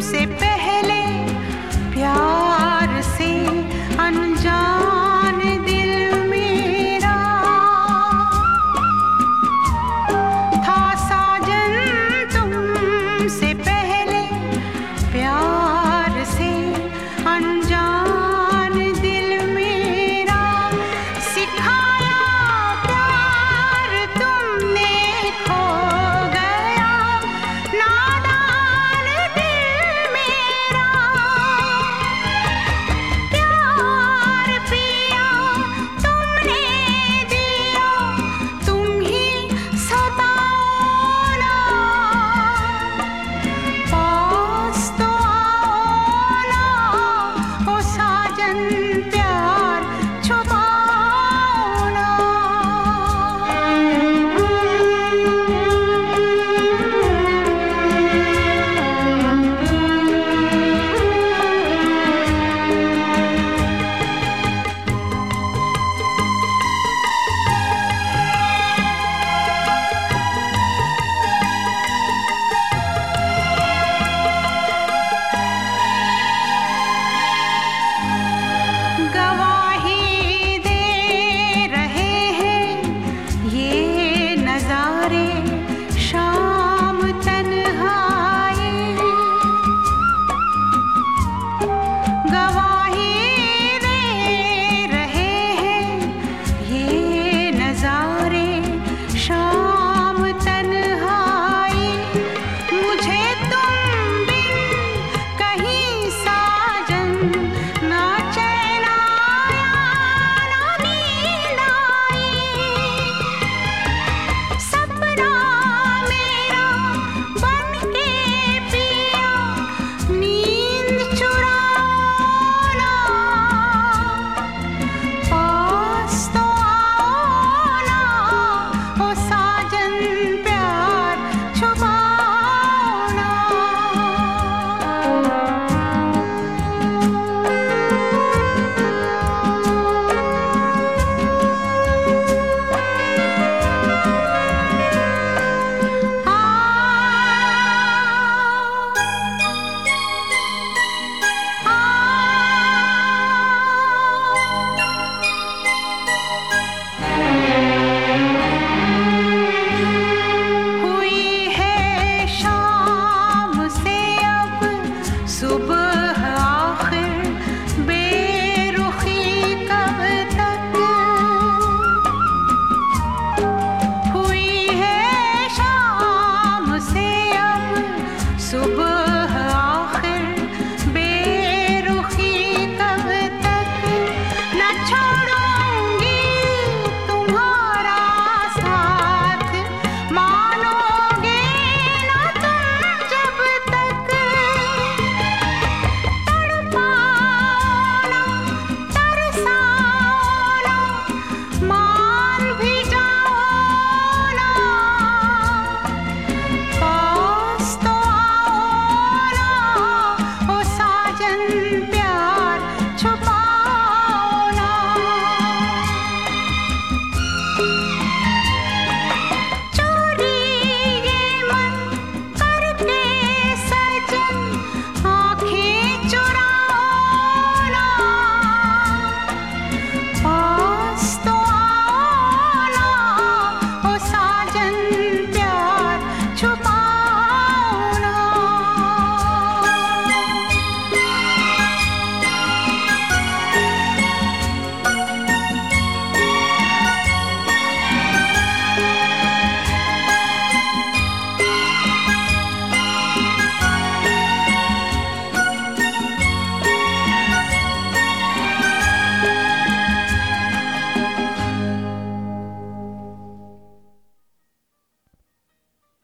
se time.